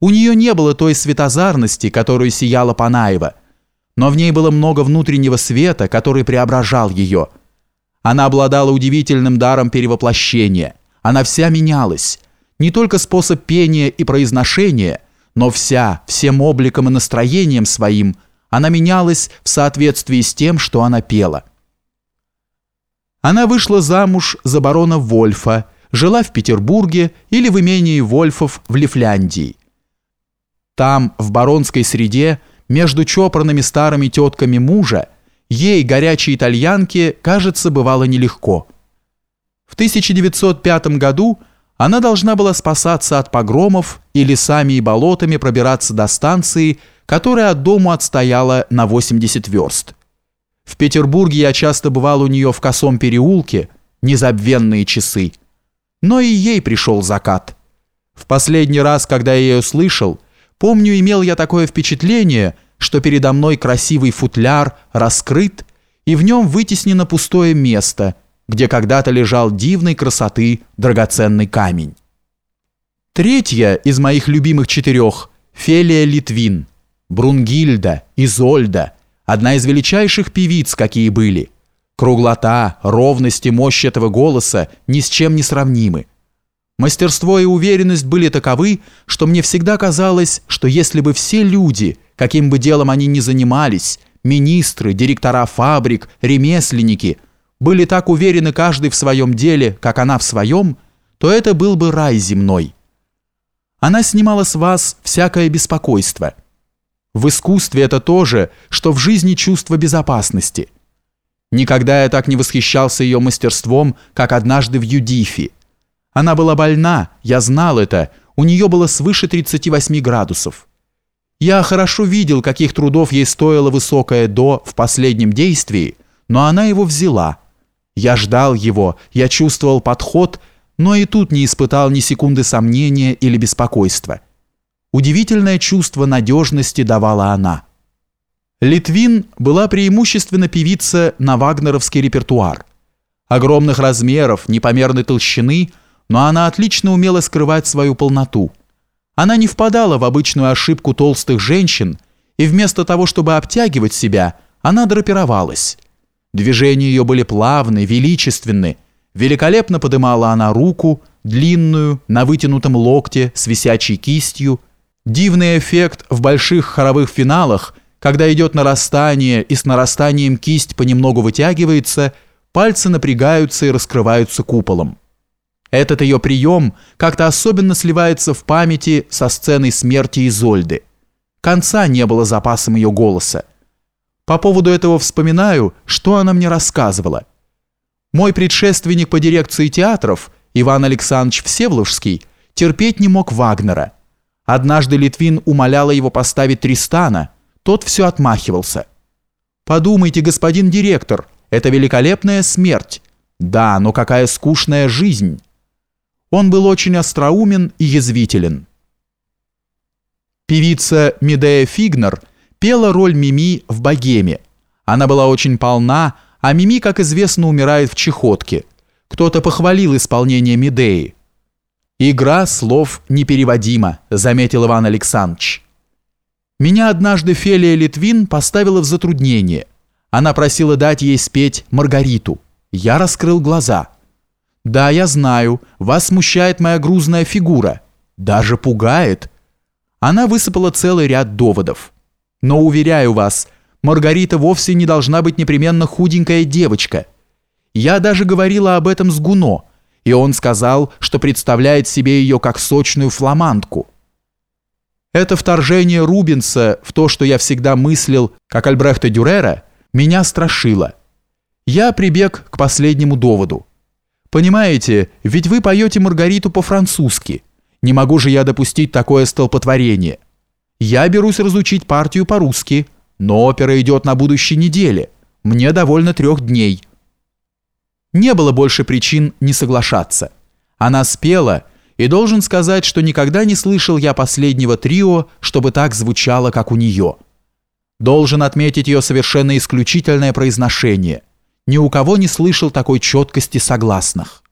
У нее не было той светозарности, которую сияла Панаева, но в ней было много внутреннего света, который преображал ее. Она обладала удивительным даром перевоплощения. Она вся менялась. Не только способ пения и произношения, но вся, всем обликом и настроением своим, она менялась в соответствии с тем, что она пела. Она вышла замуж за барона Вольфа, жила в Петербурге или в имении Вольфов в Лифляндии. Там, в баронской среде, между чопорными старыми тетками мужа, ей, горячей итальянке, кажется, бывало нелегко. В 1905 году она должна была спасаться от погромов и лесами и болотами пробираться до станции, которая от дому отстояла на 80 верст. В Петербурге я часто бывал у нее в косом переулке, незабвенные часы. Но и ей пришел закат. В последний раз, когда я ее слышал, Помню, имел я такое впечатление, что передо мной красивый футляр раскрыт, и в нем вытеснено пустое место, где когда-то лежал дивной красоты драгоценный камень. Третья из моих любимых четырех – Фелия Литвин, Брунгильда, Изольда, одна из величайших певиц, какие были. Круглота, ровность и мощь этого голоса ни с чем не сравнимы. Мастерство и уверенность были таковы, что мне всегда казалось, что если бы все люди, каким бы делом они ни занимались, министры, директора фабрик, ремесленники, были так уверены каждый в своем деле, как она в своем, то это был бы рай земной. Она снимала с вас всякое беспокойство. В искусстве это то же, что в жизни чувство безопасности. Никогда я так не восхищался ее мастерством, как однажды в Юдифи. Она была больна, я знал это, у нее было свыше 38 градусов. Я хорошо видел, каких трудов ей стоило высокое «до» в последнем действии, но она его взяла. Я ждал его, я чувствовал подход, но и тут не испытал ни секунды сомнения или беспокойства. Удивительное чувство надежности давала она. Литвин была преимущественно певица на вагнеровский репертуар. Огромных размеров, непомерной толщины – но она отлично умела скрывать свою полноту. Она не впадала в обычную ошибку толстых женщин, и вместо того, чтобы обтягивать себя, она драпировалась. Движения ее были плавны, величественны. Великолепно подымала она руку, длинную, на вытянутом локте, с висячей кистью. Дивный эффект в больших хоровых финалах, когда идет нарастание и с нарастанием кисть понемногу вытягивается, пальцы напрягаются и раскрываются куполом. Этот ее прием как-то особенно сливается в памяти со сценой смерти Изольды. Конца не было запасом ее голоса. По поводу этого вспоминаю, что она мне рассказывала. Мой предшественник по дирекции театров, Иван Александрович Всеволожский, терпеть не мог Вагнера. Однажды Литвин умоляла его поставить Тристана, тот все отмахивался. «Подумайте, господин директор, это великолепная смерть. Да, но какая скучная жизнь». Он был очень остроумен и язвителен. Певица Медея Фигнер пела роль Мими в «Богеме». Она была очень полна, а Мими, как известно, умирает в чехотке. Кто-то похвалил исполнение Медеи. «Игра слов непереводима», — заметил Иван Александрович. Меня однажды Фелия Литвин поставила в затруднение. Она просила дать ей спеть «Маргариту». Я раскрыл глаза — да, я знаю, вас смущает моя грузная фигура. Даже пугает. Она высыпала целый ряд доводов. Но, уверяю вас, Маргарита вовсе не должна быть непременно худенькая девочка. Я даже говорила об этом с Гуно, и он сказал, что представляет себе ее как сочную фламандку. Это вторжение Рубенса в то, что я всегда мыслил, как Альбрехта Дюрера, меня страшило. Я прибег к последнему доводу – Понимаете, ведь вы поете Маргариту по-французски. Не могу же я допустить такое столпотворение. Я берусь разучить партию по-русски, но опера идет на будущей неделе. Мне довольно трех дней. Не было больше причин не соглашаться. Она спела, и должен сказать, что никогда не слышал я последнего трио, чтобы так звучало, как у нее. Должен отметить ее совершенно исключительное произношение – ни у кого не слышал такой четкости согласных.